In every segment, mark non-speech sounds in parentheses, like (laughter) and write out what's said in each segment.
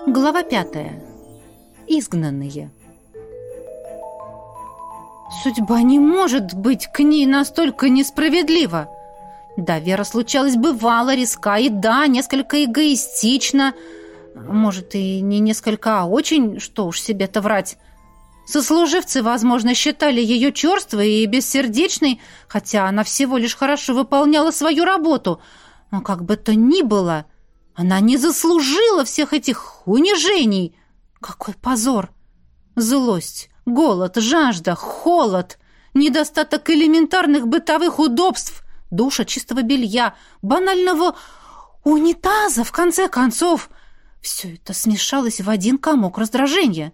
Глава пятая. Изгнанные. Судьба не может быть к ней настолько несправедлива. Да, Вера случалась бывало, риска, и да, несколько эгоистично. Может, и не несколько, а очень, что уж себе-то врать. Сослуживцы, возможно, считали ее черствой и бессердечной, хотя она всего лишь хорошо выполняла свою работу. Но как бы то ни было, она не заслужила всех этих унижений. Какой позор! Злость, голод, жажда, холод, недостаток элементарных бытовых удобств, душа чистого белья, банального унитаза, в конце концов. Все это смешалось в один комок раздражения.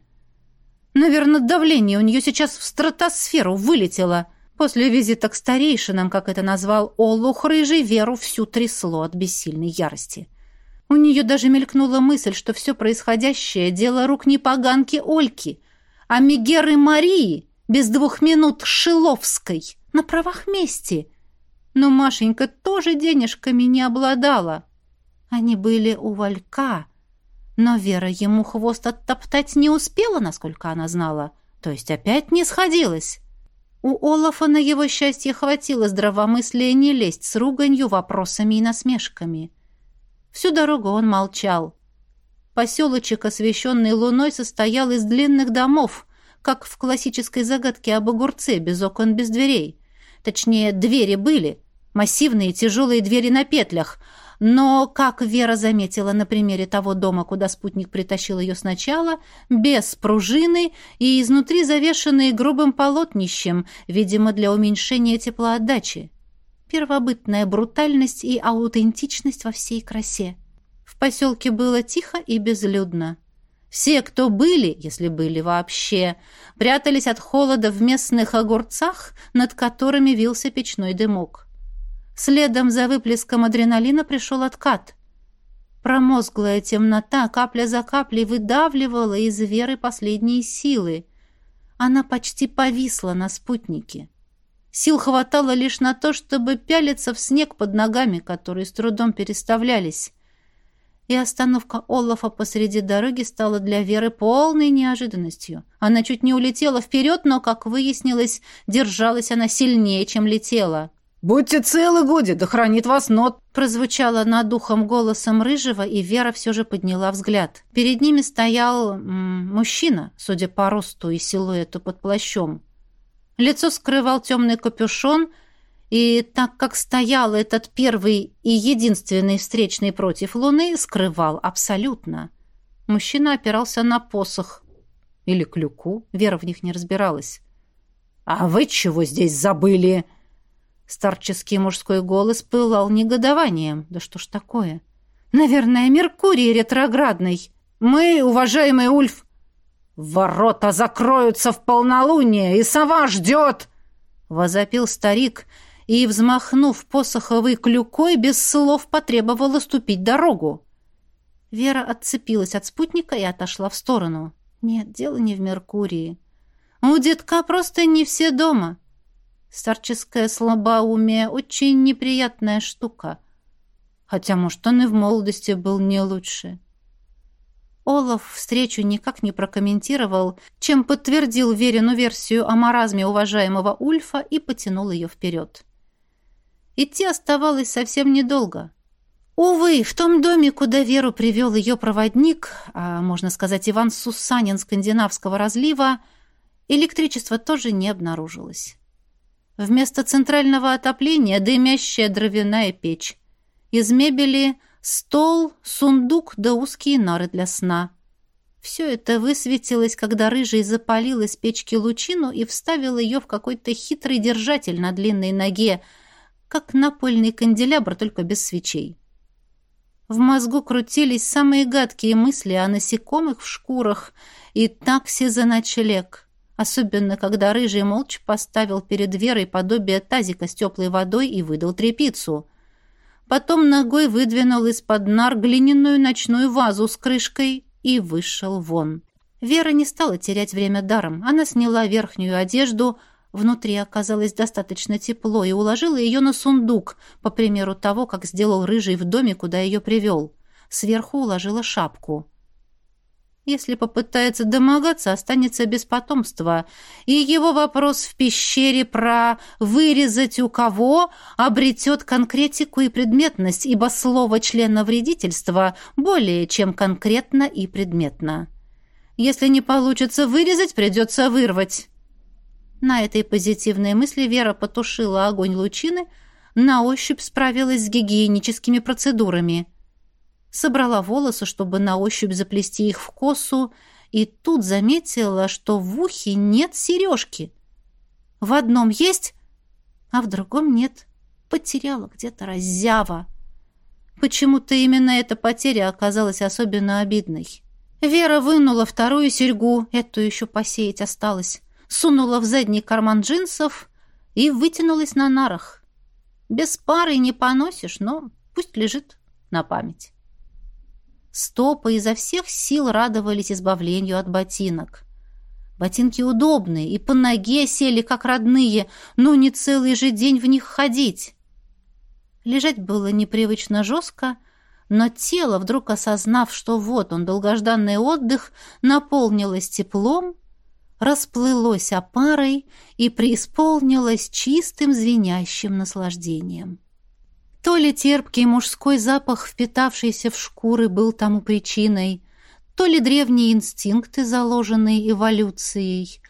Наверное, давление у нее сейчас в стратосферу вылетело. После визита к старейшинам, как это назвал Олух Рыжий, Веру всю трясло от бессильной ярости. У нее даже мелькнула мысль, что все происходящее — дело рук не поганки Ольки, а Мегеры Марии без двух минут Шиловской на правах мести. Но Машенька тоже денежками не обладала. Они были у Валька, но Вера ему хвост оттоптать не успела, насколько она знала, то есть опять не сходилась. У Олафа на его счастье хватило здравомыслия не лезть с руганью, вопросами и насмешками. Всю дорогу он молчал. Поселочек, освещенный луной, состоял из длинных домов, как в классической загадке об огурце, без окон, без дверей. Точнее, двери были, массивные тяжелые двери на петлях, но, как Вера заметила на примере того дома, куда спутник притащил ее сначала, без пружины и изнутри завешенные грубым полотнищем, видимо, для уменьшения теплоотдачи. Первобытная брутальность и аутентичность во всей красе. В поселке было тихо и безлюдно. Все, кто были, если были вообще, прятались от холода в местных огурцах, над которыми вился печной дымок. Следом за выплеском адреналина пришел откат. Промозглая темнота капля за каплей выдавливала из веры последние силы. Она почти повисла на спутнике. Сил хватало лишь на то, чтобы пялиться в снег под ногами, которые с трудом переставлялись. И остановка Олафа посреди дороги стала для Веры полной неожиданностью. Она чуть не улетела вперед, но, как выяснилось, держалась она сильнее, чем летела. «Будьте целы, Гуди, да хранит вас нот!» прозвучало над ухом голосом Рыжего, и Вера все же подняла взгляд. Перед ними стоял м, мужчина, судя по росту и силуэту под плащом. Лицо скрывал темный капюшон, и так как стоял этот первый и единственный встречный против Луны, скрывал абсолютно. Мужчина опирался на посох. Или клюку, Вера в них не разбиралась. «А вы чего здесь забыли?» Старческий мужской голос пылал негодованием. «Да что ж такое?» «Наверное, Меркурий ретроградный. Мы, уважаемый Ульф, «Ворота закроются в полнолуние, и сова ждет!» Возопил старик и, взмахнув посоховой клюкой, без слов потребовал уступить дорогу. Вера отцепилась от спутника и отошла в сторону. Нет, дело не в Меркурии. У детка просто не все дома. Старческое слабоумие — очень неприятная штука. Хотя, может, он и в молодости был не лучше. Олаф встречу никак не прокомментировал, чем подтвердил Верину версию о маразме уважаемого Ульфа и потянул ее вперед. Идти оставалось совсем недолго. Увы, в том доме, куда Веру привел ее проводник, а можно сказать Иван Сусанин скандинавского разлива, электричество тоже не обнаружилось. Вместо центрального отопления дымящая дровяная печь. Из мебели Стол, сундук да узкие нары для сна. Все это высветилось, когда рыжий запалил из печки лучину и вставил ее в какой-то хитрый держатель на длинной ноге, как напольный канделябр, только без свечей. В мозгу крутились самые гадкие мысли о насекомых в шкурах и таксе за ночлег, особенно когда рыжий молча поставил перед Верой подобие тазика с теплой водой и выдал трепицу — потом ногой выдвинул из-под нар глиняную ночную вазу с крышкой и вышел вон. Вера не стала терять время даром. Она сняла верхнюю одежду, внутри оказалось достаточно тепло, и уложила ее на сундук, по примеру того, как сделал рыжий в доме, куда ее привел. Сверху уложила шапку. Если попытается домогаться, останется без потомства. И его вопрос в пещере про «вырезать у кого» обретет конкретику и предметность, ибо слово члена вредительства более чем конкретно и предметно. Если не получится вырезать, придется вырвать. На этой позитивной мысли Вера потушила огонь лучины, на ощупь справилась с гигиеническими процедурами – собрала волосы, чтобы на ощупь заплести их в косу, и тут заметила, что в ухе нет сережки. В одном есть, а в другом нет. Потеряла где-то раззява. Почему-то именно эта потеря оказалась особенно обидной. Вера вынула вторую серьгу, эту еще посеять осталось, сунула в задний карман джинсов и вытянулась на нарах. Без пары не поносишь, но пусть лежит на память. Стопы изо всех сил радовались избавлению от ботинок. Ботинки удобные и по ноге сели, как родные, но не целый же день в них ходить. Лежать было непривычно жестко, но тело, вдруг осознав, что вот он, долгожданный отдых, наполнилось теплом, расплылось опарой и преисполнилось чистым звенящим наслаждением. То ли терпкий мужской запах, впитавшийся в шкуры, был тому причиной, то ли древние инстинкты, заложенные эволюцией.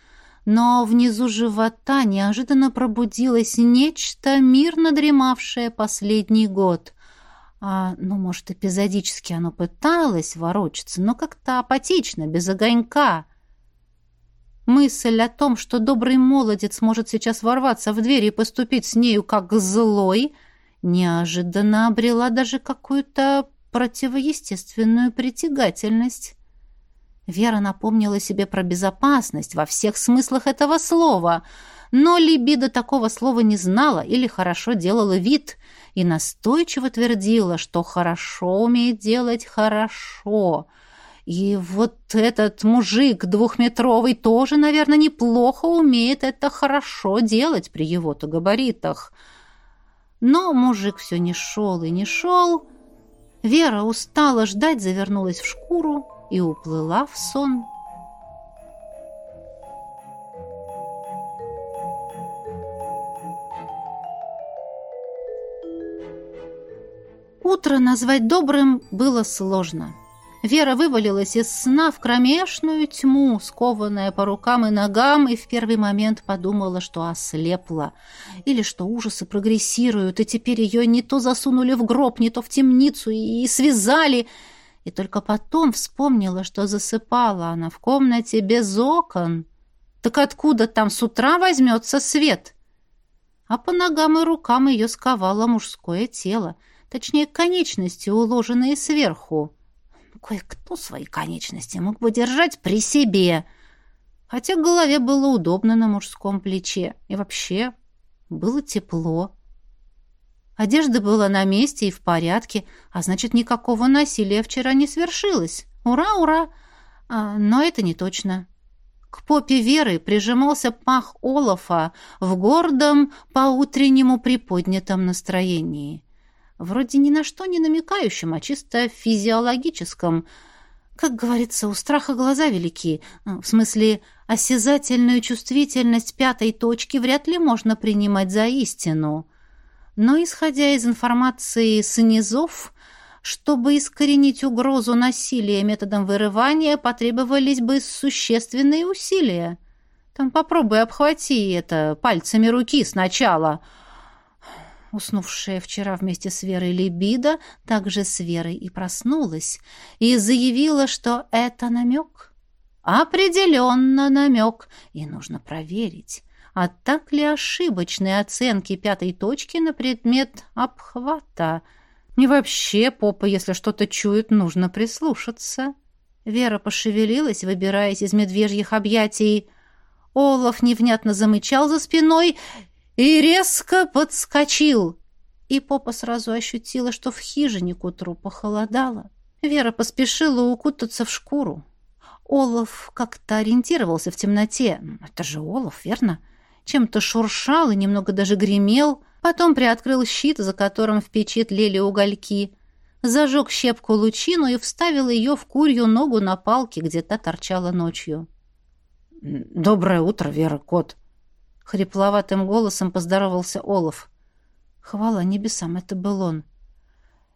Но внизу живота неожиданно пробудилось нечто, мирно дремавшее последний год. А, ну, может, эпизодически оно пыталось ворочаться, но как-то апатично, без огонька. Мысль о том, что добрый молодец может сейчас ворваться в дверь и поступить с нею как злой — неожиданно обрела даже какую-то противоестественную притягательность. Вера напомнила себе про безопасность во всех смыслах этого слова, но либидо такого слова не знала или хорошо делала вид и настойчиво твердила, что хорошо умеет делать хорошо. И вот этот мужик двухметровый тоже, наверное, неплохо умеет это хорошо делать при его-то габаритах — но мужик все не шел и не шел. Вера устала ждать, завернулась в шкуру и уплыла в сон. Утро назвать добрым было сложно. Вера вывалилась из сна в кромешную тьму, скованная по рукам и ногам, и в первый момент подумала, что ослепла, или что ужасы прогрессируют, и теперь ее не то засунули в гроб, не то в темницу и, и связали. И только потом вспомнила, что засыпала она в комнате без окон. Так откуда там с утра возьмется свет? А по ногам и рукам ее сковало мужское тело, точнее, конечности, уложенные сверху. Кое-кто свои конечности мог бы держать при себе, хотя голове было удобно на мужском плече. И вообще было тепло. Одежда была на месте и в порядке, а значит, никакого насилия вчера не свершилось. Ура, ура! А, но это не точно. К попе Веры прижимался пах Олафа в гордом, по-утреннему приподнятом настроении. Вроде ни на что не намекающем, а чисто физиологическом. Как говорится, у страха глаза велики. Ну, в смысле, осязательную чувствительность пятой точки вряд ли можно принимать за истину. Но, исходя из информации с низов, чтобы искоренить угрозу насилия методом вырывания, потребовались бы существенные усилия. Там попробуй обхвати это пальцами руки сначала — уснувшая вчера вместе с Верой Либидо, также с Верой и проснулась, и заявила, что это намек. Определенно намек, и нужно проверить, а так ли ошибочные оценки пятой точки на предмет обхвата. И вообще, попа, если что-то чует, нужно прислушаться. Вера пошевелилась, выбираясь из медвежьих объятий. Олаф невнятно замычал за спиной и резко подскочил. И попа сразу ощутила, что в хижине к утру похолодало. Вера поспешила укутаться в шкуру. Олаф как-то ориентировался в темноте. Это же Олаф, верно? Чем-то шуршал и немного даже гремел. Потом приоткрыл щит, за которым в печи тлели угольки. зажег щепку лучину и вставил ее в курью ногу на палке, где та торчала ночью. «Доброе утро, Вера, кот!» Хрипловатым голосом поздоровался Олаф. Хвала небесам, это был он.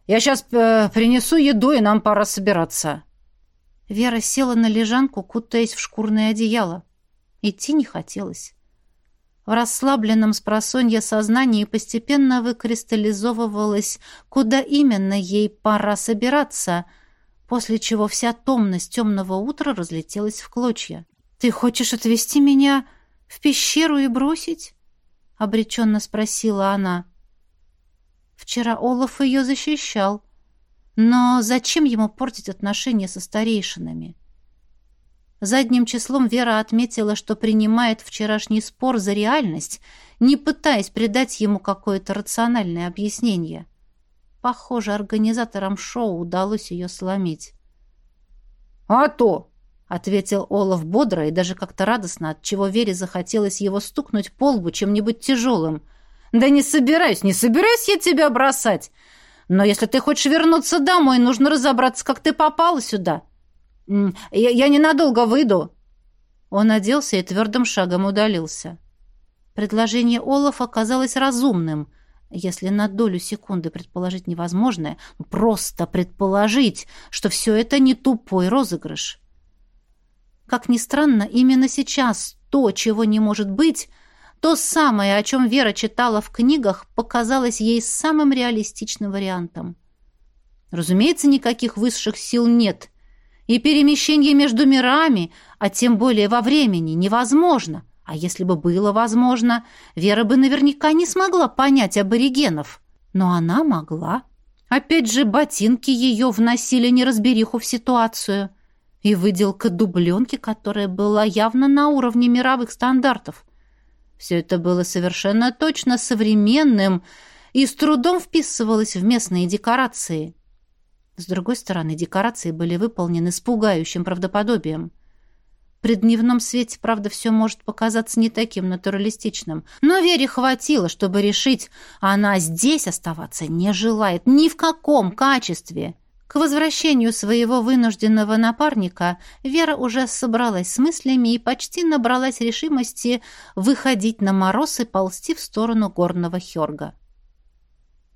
«Я сейчас э, принесу еду, и нам пора собираться». Вера села на лежанку, кутаясь в шкурное одеяло. Идти не хотелось. В расслабленном спросонье сознании постепенно выкристаллизовывалось, куда именно ей пора собираться, после чего вся томность темного утра разлетелась в клочья. «Ты хочешь отвезти меня в пещеру и бросить?» — обреченно спросила она. Вчера Олаф ее защищал. Но зачем ему портить отношения со старейшинами? Задним числом Вера отметила, что принимает вчерашний спор за реальность, не пытаясь придать ему какое-то рациональное объяснение. Похоже, организаторам шоу удалось ее сломить. «А то!» — ответил Олаф бодро и даже как-то радостно, от чего Вере захотелось его стукнуть по лбу чем-нибудь тяжелым. «Да не собираюсь, не собираюсь я тебя бросать! Но если ты хочешь вернуться домой, нужно разобраться, как ты попала сюда. Я, я ненадолго выйду». Он оделся и твердым шагом удалился. Предложение Олафа казалось разумным, если на долю секунды предположить невозможное, просто предположить, что все это не тупой розыгрыш. Как ни странно, именно сейчас то, чего не может быть, то самое, о чем Вера читала в книгах, показалось ей самым реалистичным вариантом. Разумеется, никаких высших сил нет, и перемещение между мирами, а тем более во времени, невозможно. А если бы было возможно, Вера бы наверняка не смогла понять аборигенов. Но она могла. Опять же, ботинки ее вносили неразбериху в ситуацию. И выделка дубленки, которая была явно на уровне мировых стандартов. Все это было совершенно точно современным и с трудом вписывалось в местные декорации. С другой стороны, декорации были выполнены с пугающим правдоподобием. При дневном свете, правда, все может показаться не таким натуралистичным. Но Вере хватило, чтобы решить, она здесь оставаться не желает ни в каком качестве. К возвращению своего вынужденного напарника Вера уже собралась с мыслями и почти набралась решимости выходить на мороз и ползти в сторону горного Хёрга.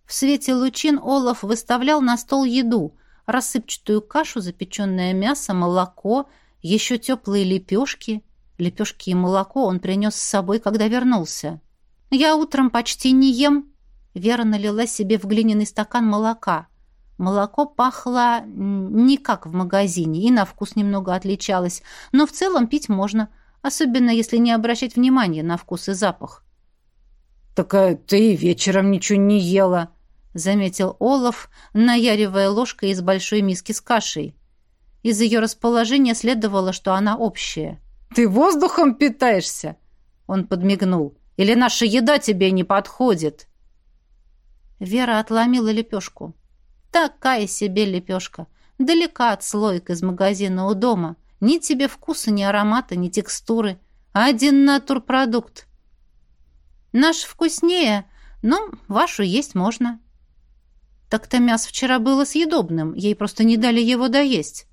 В свете лучин Олаф выставлял на стол еду, рассыпчатую кашу, запеченное мясо, молоко, еще теплые лепешки. Лепешки и молоко он принес с собой, когда вернулся. «Я утром почти не ем». Вера налила себе в глиняный стакан молока. Молоко пахло не как в магазине и на вкус немного отличалось, но в целом пить можно, особенно если не обращать внимания на вкус и запах. «Так ты вечером ничего не ела», заметил Олаф, наяривая ложкой из большой миски с кашей. Из ее расположения следовало, что она общая. «Ты воздухом питаешься?» Он подмигнул. «Или наша еда тебе не подходит?» Вера отломила лепешку. «Такая себе лепешка. Далека от слоек из магазина у дома. Ни тебе вкуса, ни аромата, ни текстуры. Один натурпродукт. Наш вкуснее, но вашу есть можно». Так-то мясо вчера было съедобным, ей просто не дали его доесть.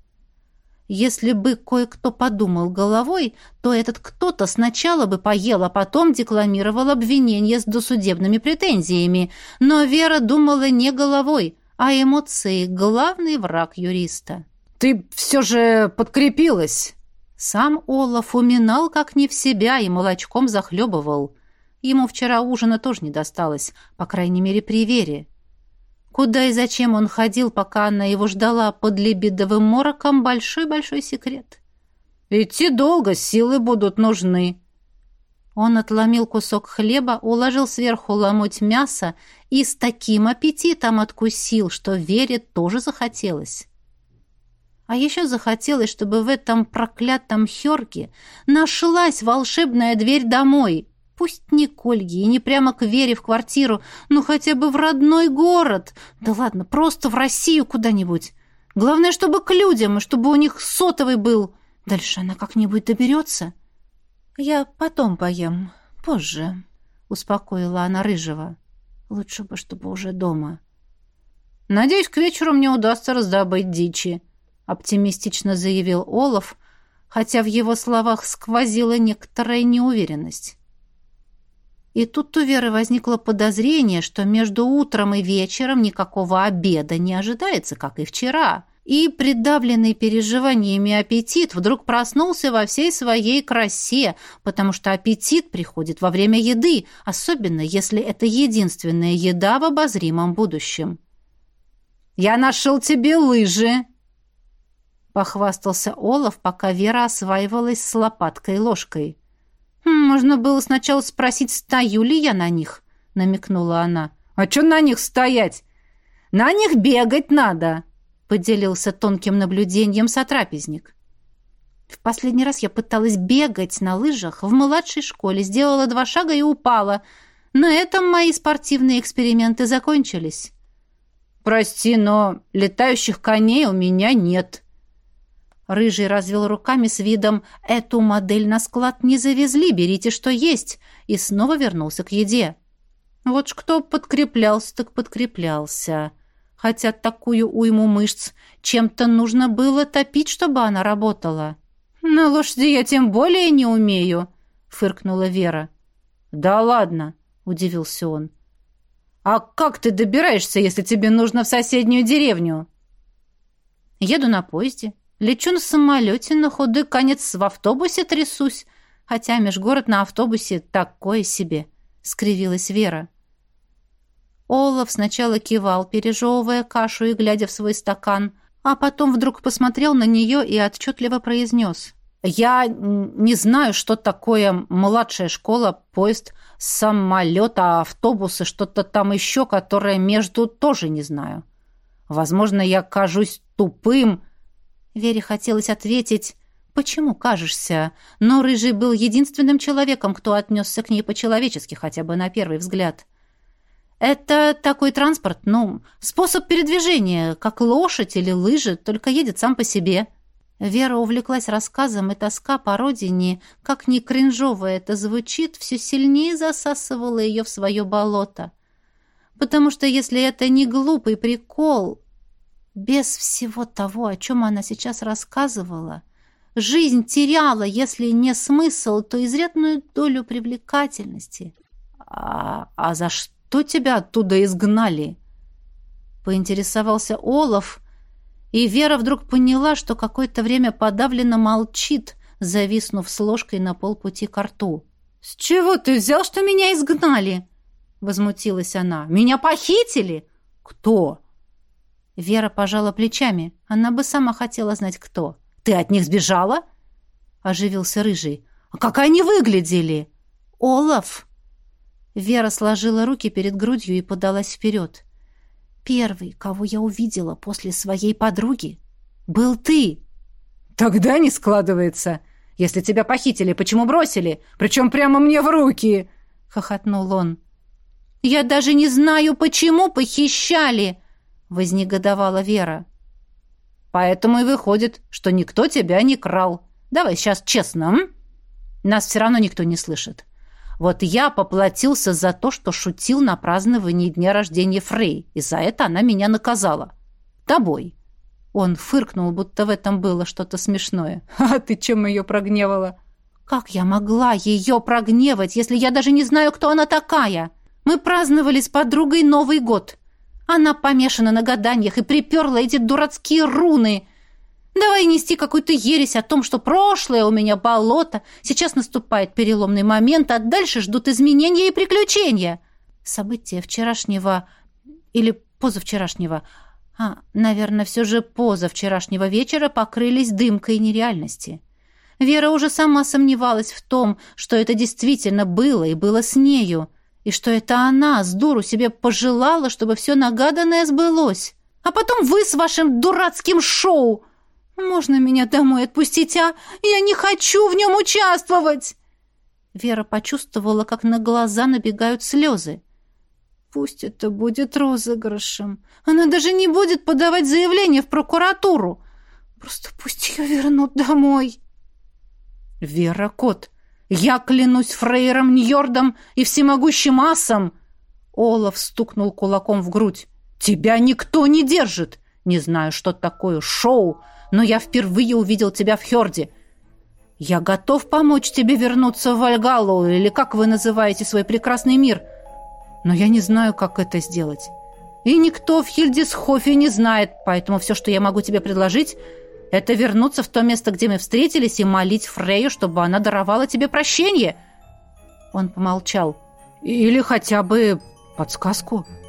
Если бы кое-кто подумал головой, то этот кто-то сначала бы поел, а потом декламировал обвинение с досудебными претензиями. Но Вера думала не головой, а эмоции — главный враг юриста. «Ты все же подкрепилась!» Сам Олаф уминал как не в себя и молочком захлебывал. Ему вчера ужина тоже не досталось, по крайней мере, при Вере. Куда и зачем он ходил, пока она его ждала под лебедовым мороком, большой-большой секрет. «Идти долго, силы будут нужны». Он отломил кусок хлеба, уложил сверху ломоть мяса и с таким аппетитом откусил, что Вере тоже захотелось. А еще захотелось, чтобы в этом проклятом Херке нашлась волшебная дверь домой — Пусть не к Ольге и не прямо к Вере в квартиру, но хотя бы в родной город. Да ладно, просто в Россию куда-нибудь. Главное, чтобы к людям, и чтобы у них сотовый был. Дальше она как-нибудь доберется. Я потом поем, позже, — успокоила она Рыжего. Лучше бы, чтобы уже дома. Надеюсь, к вечеру мне удастся раздобыть дичи, оптимистично заявил Олаф, хотя в его словах сквозила некоторая неуверенность. И тут у Веры возникло подозрение, что между утром и вечером никакого обеда не ожидается, как и вчера. И придавленный переживаниями аппетит вдруг проснулся во всей своей красе, потому что аппетит приходит во время еды, особенно если это единственная еда в обозримом будущем. «Я нашел тебе лыжи!» Похвастался Олаф, пока Вера осваивалась с лопаткой и ложкой. «Хм, «Можно было сначала спросить, стою ли я на них», — намекнула она. «А что на них стоять? На них бегать надо», — поделился тонким наблюдением сотрапезник. В последний раз я пыталась бегать на лыжах в младшей школе, сделала два шага и упала. На этом мои спортивные эксперименты закончились. «Прости, но летающих коней у меня нет», Рыжий развел руками с видом «Эту модель на склад не завезли, берите, что есть», и снова вернулся к еде. Вот ж кто подкреплялся, так подкреплялся. Хотя такую уйму мышц чем-то нужно было топить, чтобы она работала. «На лошади я тем более не умею», — фыркнула Вера. «Да ладно», — удивился он. «А как ты добираешься, если тебе нужно в соседнюю деревню?» «Еду на поезде», Лечу на самолете, на худой конец в автобусе трясусь, хотя межгород на автобусе такое себе», — скривилась Вера. Олаф сначала кивал, пережевывая кашу и глядя в свой стакан, а потом вдруг посмотрел на нее и отчетливо произнес. «Я не знаю, что такое младшая школа, поезд, самолет, а автобусы, что-то там еще, которое между тоже не знаю. Возможно, я кажусь тупым, Вере хотелось ответить «Почему кажешься?» Но Рыжий был единственным человеком, кто отнесся к ней по-человечески, хотя бы на первый взгляд. «Это такой транспорт, ну, способ передвижения, как лошадь или лыжи, только едет сам по себе». Вера увлеклась рассказом, и тоска по родине, как ни кринжово это звучит, все сильнее засасывала ее в свое болото. Потому что если это не глупый прикол, без всего того, о чем она сейчас рассказывала, жизнь теряла, если не смысл, то изрядную долю привлекательности. «А, а за что тебя оттуда изгнали?» Поинтересовался Олаф, и Вера вдруг поняла, что какое-то время подавленно молчит, зависнув с ложкой на полпути к рту. «С чего ты взял, что меня изгнали?» Возмутилась она. «Меня похитили?» «Кто?» Вера пожала плечами. Она бы сама хотела знать, кто. «Ты от них сбежала?» Оживился Рыжий. «А как они выглядели?» «Олаф!» Вера сложила руки перед грудью и подалась вперед. «Первый, кого я увидела после своей подруги, был ты!» «Тогда не складывается. Если тебя похитили, почему бросили? Причем прямо мне в руки!» — хохотнул он. «Я даже не знаю, почему похищали!» — вознегодовала Вера. «Поэтому и выходит, что никто тебя не крал. Давай сейчас честно, м? Нас все равно никто не слышит. Вот я поплатился за то, что шутил на праздновании дня рождения Фрей, и за это она меня наказала. Тобой». Он фыркнул, будто в этом было что-то смешное. (laughs) «А ты чем ее прогневала?» «Как я могла ее прогневать, если я даже не знаю, кто она такая? Мы праздновали с подругой Новый год. Она помешана на гаданиях и приперла эти дурацкие руны. Давай нести какую-то ересь о том, что прошлое у меня болото, сейчас наступает переломный момент, а дальше ждут изменения и приключения. События вчерашнего или позавчерашнего, а, наверное, все же позавчерашнего вечера покрылись дымкой нереальности. Вера уже сама сомневалась в том, что это действительно было и было с нею и что это она с дуру себе пожелала, чтобы все нагаданное сбылось. А потом вы с вашим дурацким шоу. Можно меня домой отпустить, а? Я не хочу в нем участвовать!» Вера почувствовала, как на глаза набегают слезы. «Пусть это будет розыгрышем. Она даже не будет подавать заявление в прокуратуру. Просто пусть ее вернут домой». «Вера, кот, я клянусь Фрейром Ньордом и всемогущим асом!» Олаф стукнул кулаком в грудь. Тебя никто не держит. Не знаю, что такое шоу, но я впервые увидел тебя в Хёрде. Я готов помочь тебе вернуться в Вальгалу, или как вы называете свой прекрасный мир. Но я не знаю, как это сделать. И никто в Хильдисхофе не знает, поэтому все, что я могу тебе предложить, это вернуться в то место, где мы встретились, и молить Фрейю, чтобы она даровала тебе прощение. Он помолчал. Или хотя бы подсказку. —